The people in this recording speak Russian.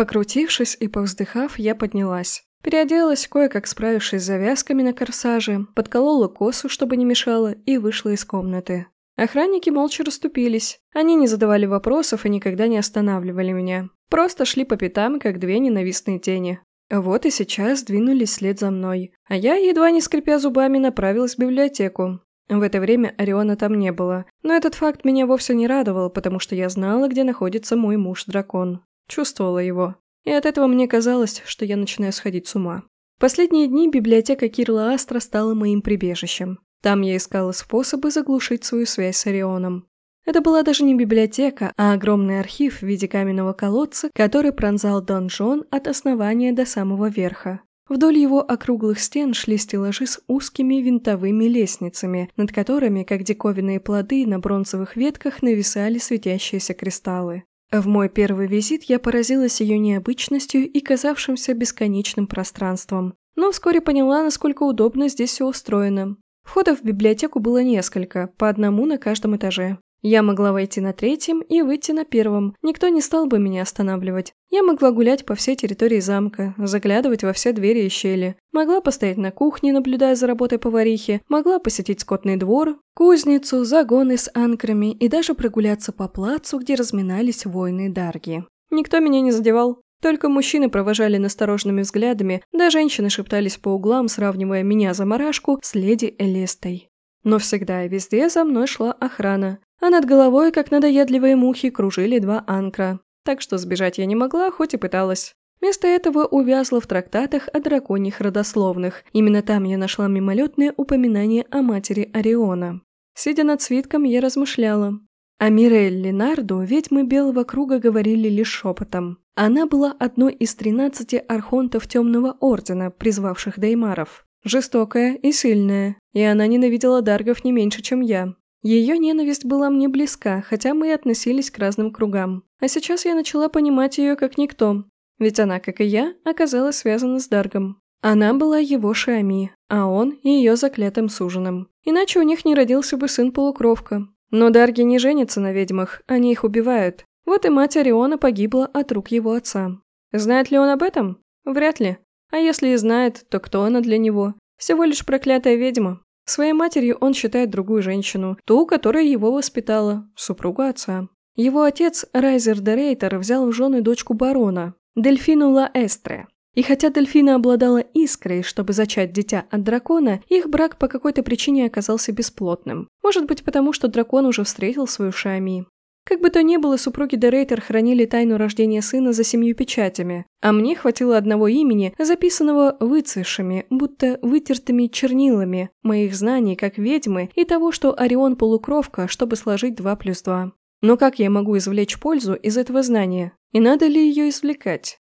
Покрутившись и повздыхав, я поднялась. Переоделась, кое-как справившись с завязками на корсаже, подколола косу, чтобы не мешало, и вышла из комнаты. Охранники молча расступились. Они не задавали вопросов и никогда не останавливали меня. Просто шли по пятам, как две ненавистные тени. Вот и сейчас двинулись след за мной. А я, едва не скрипя зубами, направилась в библиотеку. В это время Ориона там не было. Но этот факт меня вовсе не радовал, потому что я знала, где находится мой муж-дракон. Чувствовала его. И от этого мне казалось, что я начинаю сходить с ума. Последние дни библиотека Кирла Астра стала моим прибежищем. Там я искала способы заглушить свою связь с Орионом. Это была даже не библиотека, а огромный архив в виде каменного колодца, который пронзал донжон от основания до самого верха. Вдоль его округлых стен шли стеллажи с узкими винтовыми лестницами, над которыми, как диковинные плоды, на бронзовых ветках нависали светящиеся кристаллы. В мой первый визит я поразилась ее необычностью и казавшимся бесконечным пространством. Но вскоре поняла, насколько удобно здесь все устроено. Входов в библиотеку было несколько, по одному на каждом этаже. Я могла войти на третьем и выйти на первом, никто не стал бы меня останавливать. Я могла гулять по всей территории замка, заглядывать во все двери и щели. Могла постоять на кухне, наблюдая за работой поварихи, могла посетить скотный двор, кузницу, загоны с анкрами и даже прогуляться по плацу, где разминались воины Дарги. Никто меня не задевал. Только мужчины провожали настороженными взглядами, да женщины шептались по углам, сравнивая меня за марашку с леди Элестой. Но всегда и везде за мной шла охрана а над головой, как надоедливые мухи, кружили два анкра. Так что сбежать я не могла, хоть и пыталась. Вместо этого увязла в трактатах о драконьих родословных. Именно там я нашла мимолетное упоминание о матери Ориона. Сидя над свитком, я размышляла. О Мирель Нардо ведьмы Белого Круга говорили лишь шепотом. Она была одной из тринадцати архонтов Темного Ордена, призвавших Деймаров. Жестокая и сильная, и она ненавидела Даргов не меньше, чем я. Ее ненависть была мне близка, хотя мы и относились к разным кругам. А сейчас я начала понимать ее как никто, ведь она, как и я, оказалась связана с Даргом. Она была его Шами, а он ее заклятым суженым. Иначе у них не родился бы сын-полукровка. Но Дарги не женятся на ведьмах, они их убивают. Вот и мать Ориона погибла от рук его отца. Знает ли он об этом? Вряд ли. А если и знает, то кто она для него? Всего лишь проклятая ведьма. Своей матерью он считает другую женщину, ту, которая его воспитала, супругу отца. Его отец, Райзер де Рейтер, взял в жены дочку барона, Дельфину Ла Эстре. И хотя Дельфина обладала искрой, чтобы зачать дитя от дракона, их брак по какой-то причине оказался бесплотным. Может быть, потому что дракон уже встретил свою Шами. Как бы то ни было, супруги Дерейтер хранили тайну рождения сына за семью печатями, а мне хватило одного имени, записанного выцвешими, будто вытертыми чернилами, моих знаний как ведьмы и того, что Орион полукровка, чтобы сложить 2 плюс 2. Но как я могу извлечь пользу из этого знания? И надо ли ее извлекать?